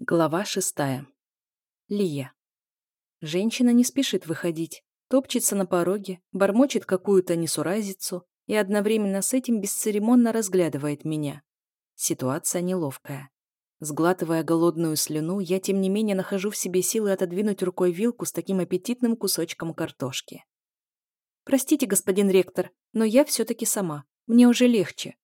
Глава шестая. Лия. Женщина не спешит выходить, топчется на пороге, бормочет какую-то несуразицу и одновременно с этим бесцеремонно разглядывает меня. Ситуация неловкая. Сглатывая голодную слюну, я тем не менее нахожу в себе силы отодвинуть рукой вилку с таким аппетитным кусочком картошки. «Простите, господин ректор, но я все-таки сама. Мне уже легче».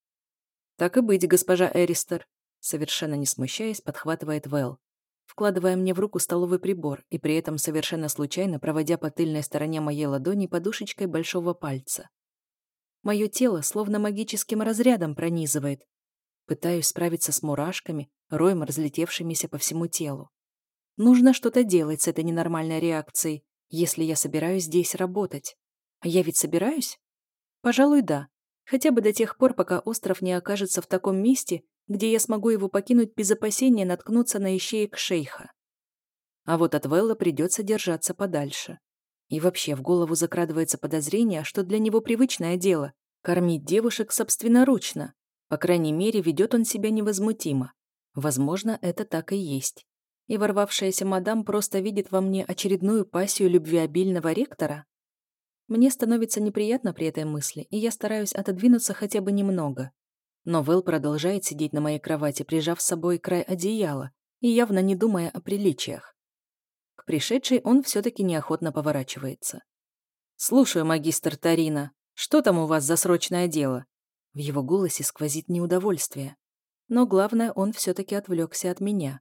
«Так и быть, госпожа Эристер», Совершенно не смущаясь, подхватывает Вэл, вкладывая мне в руку столовый прибор и при этом совершенно случайно проводя по тыльной стороне моей ладони подушечкой большого пальца. Мое тело словно магическим разрядом пронизывает. Пытаюсь справиться с мурашками, роем разлетевшимися по всему телу. Нужно что-то делать с этой ненормальной реакцией, если я собираюсь здесь работать. А я ведь собираюсь? Пожалуй, да. Хотя бы до тех пор, пока остров не окажется в таком месте, где я смогу его покинуть без опасения наткнуться на ищеек шейха. А вот от Велла придется держаться подальше. И вообще в голову закрадывается подозрение, что для него привычное дело – кормить девушек собственноручно. По крайней мере, ведет он себя невозмутимо. Возможно, это так и есть. И ворвавшаяся мадам просто видит во мне очередную пассию любвеобильного ректора? Мне становится неприятно при этой мысли, и я стараюсь отодвинуться хотя бы немного. Но Вэл продолжает сидеть на моей кровати, прижав с собой край одеяла и явно не думая о приличиях. К пришедшей он все-таки неохотно поворачивается. «Слушаю, магистр Тарина. Что там у вас за срочное дело?» В его голосе сквозит неудовольствие. Но главное, он все-таки отвлекся от меня.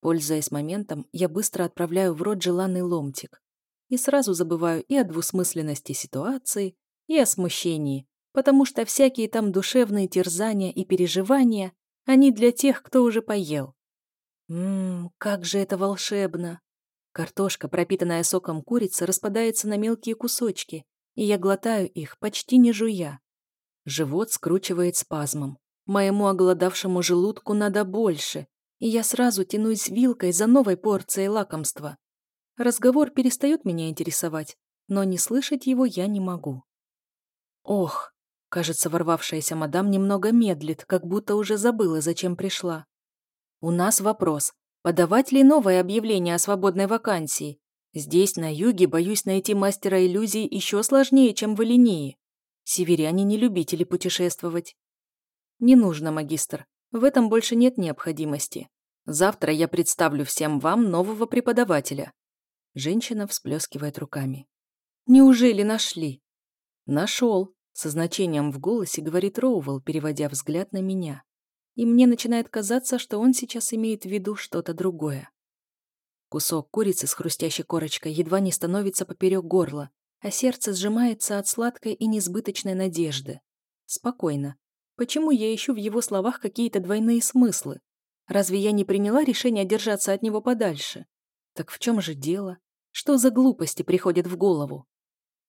Пользуясь моментом, я быстро отправляю в рот желанный ломтик. И сразу забываю и о двусмысленности ситуации, и о смущении, потому что всякие там душевные терзания и переживания, они для тех, кто уже поел. Ммм, как же это волшебно! Картошка, пропитанная соком курицы, распадается на мелкие кусочки, и я глотаю их, почти не жуя. Живот скручивает спазмом. Моему оголодавшему желудку надо больше, и я сразу тянусь вилкой за новой порцией лакомства. Разговор перестает меня интересовать, но не слышать его я не могу. Ох, Кажется, ворвавшаяся мадам немного медлит, как будто уже забыла, зачем пришла. «У нас вопрос. Подавать ли новое объявление о свободной вакансии? Здесь, на юге, боюсь найти мастера иллюзий еще сложнее, чем в Элинии. Северяне не любители путешествовать». «Не нужно, магистр. В этом больше нет необходимости. Завтра я представлю всем вам нового преподавателя». Женщина всплескивает руками. «Неужели нашли?» «Нашел», со значением в голосе говорит Роувелл, переводя взгляд на меня. И мне начинает казаться, что он сейчас имеет в виду что-то другое. Кусок курицы с хрустящей корочкой едва не становится поперек горла, а сердце сжимается от сладкой и несбыточной надежды. Спокойно. Почему я ищу в его словах какие-то двойные смыслы? Разве я не приняла решение держаться от него подальше? Так в чем же дело? Что за глупости приходят в голову?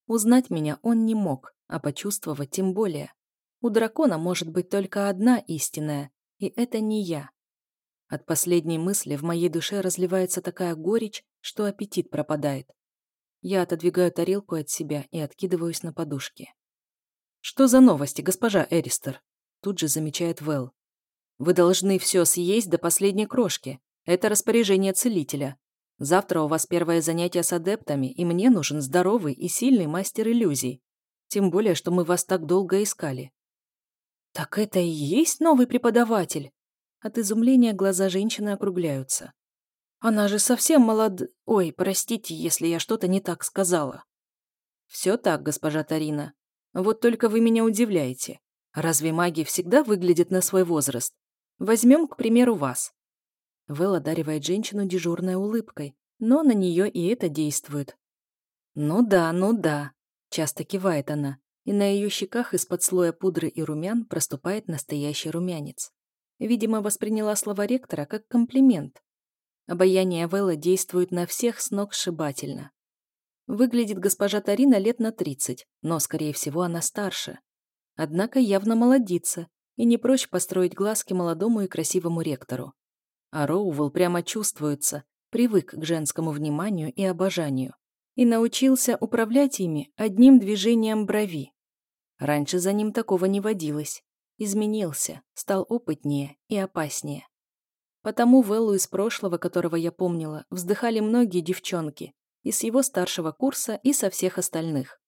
Узнать меня он не мог, а почувствовать тем более. У дракона может быть только одна истинная, и это не я. От последней мысли в моей душе разливается такая горечь, что аппетит пропадает. Я отодвигаю тарелку от себя и откидываюсь на подушке. «Что за новости, госпожа Эристер?» Тут же замечает Вэл. «Вы должны все съесть до последней крошки. Это распоряжение целителя. Завтра у вас первое занятие с адептами, и мне нужен здоровый и сильный мастер иллюзий. Тем более, что мы вас так долго искали». «Так это и есть новый преподаватель?» От изумления глаза женщины округляются. «Она же совсем молод... Ой, простите, если я что-то не так сказала». «Все так, госпожа Тарина. Вот только вы меня удивляете. Разве маги всегда выглядят на свой возраст? Возьмем, к примеру, вас». Вэл одаривает женщину дежурной улыбкой, но на нее и это действует. «Ну да, ну да», Часто кивает она, и на ее щеках из-под слоя пудры и румян проступает настоящий румянец. Видимо, восприняла слова ректора как комплимент. Обаяние Вэлла действует на всех с ног сшибательно. Выглядит госпожа Тарина лет на 30, но, скорее всего, она старше. Однако явно молодится и не прочь построить глазки молодому и красивому ректору. А Роувелл прямо чувствуется, привык к женскому вниманию и обожанию и научился управлять ими одним движением брови. Раньше за ним такого не водилось. Изменился, стал опытнее и опаснее. Потому Веллу из прошлого, которого я помнила, вздыхали многие девчонки, и с его старшего курса, и со всех остальных.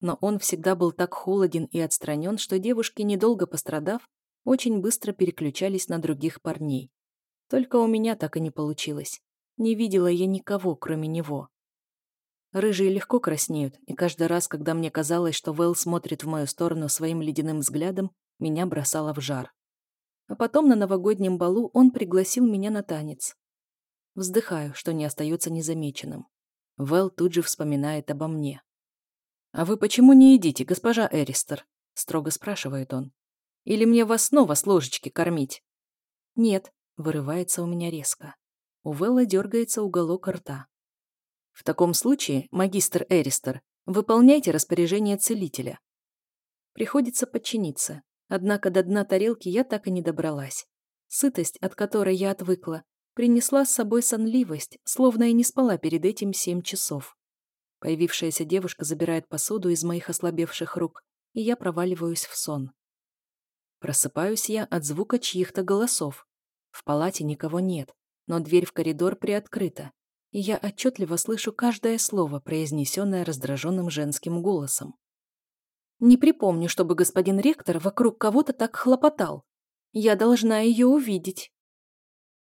Но он всегда был так холоден и отстранен, что девушки, недолго пострадав, очень быстро переключались на других парней. Только у меня так и не получилось. Не видела я никого, кроме него. Рыжие легко краснеют, и каждый раз, когда мне казалось, что Вэл смотрит в мою сторону своим ледяным взглядом, меня бросало в жар. А потом на новогоднем балу он пригласил меня на танец. Вздыхаю, что не остается незамеченным. Вэл тут же вспоминает обо мне. «А вы почему не едите, госпожа Эристер?» — строго спрашивает он. «Или мне вас снова с ложечки кормить?» «Нет», — вырывается у меня резко. У Вэлла дергается уголок рта. В таком случае, магистр Эристер, выполняйте распоряжение целителя. Приходится подчиниться, однако до дна тарелки я так и не добралась. Сытость, от которой я отвыкла, принесла с собой сонливость, словно и не спала перед этим семь часов. Появившаяся девушка забирает посуду из моих ослабевших рук, и я проваливаюсь в сон. Просыпаюсь я от звука чьих-то голосов. В палате никого нет, но дверь в коридор приоткрыта, и я отчетливо слышу каждое слово, произнесенное раздраженным женским голосом. Не припомню, чтобы господин ректор вокруг кого-то так хлопотал. Я должна ее увидеть.